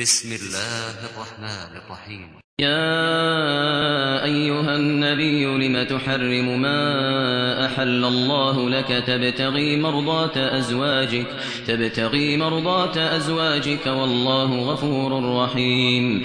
بسم الله الرحمن الرحيم. يا أيها النبي لم تحرم ما أحل الله لك؟ تبتغي مرضات أزواجك تبتغي مرضات أزواجك والله غفور رحيم.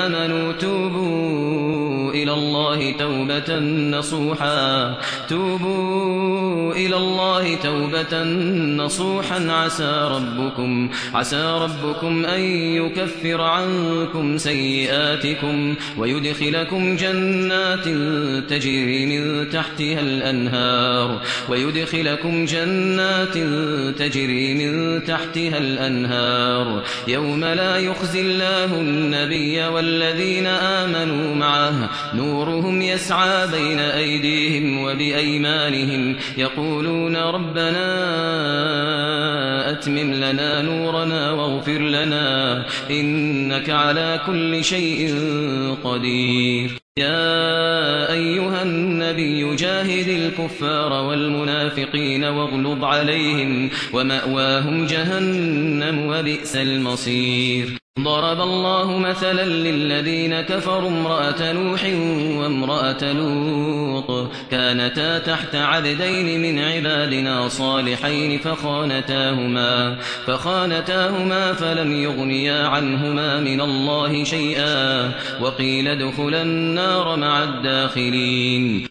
الله توبة نصوحا. توبوا إلى الله توبة نصوحا. عسى ربكم عسى ربكم أن يكفر عنكم سيئاتكم ويدخلكم جنات تجري من تحتها الأنهار ويدخلكم جنات تجري من تحتها الأنهار. يوم لا يخزي الله النبي والذين آمنوا معه نورهم يسعى بين أيديهم وبأيمانهم يقولون ربنا أتمم لنا نورنا واغفر لنا إنك على كل شيء قدير. يا أيها النبي جاهد الكفار والمنافقين واغلظ عليهم ومأواهم جهنم وبئس المصير. ضرب الله مثلا للذين كفروا امرأة نوح وامرأة لوط كانتا تحت عبدين من عبادنا صالحين فخانتاهما فخانتاهما فلم يغنيا عنهما من الله شيئا وقيل ادخلا النار مع الداخلين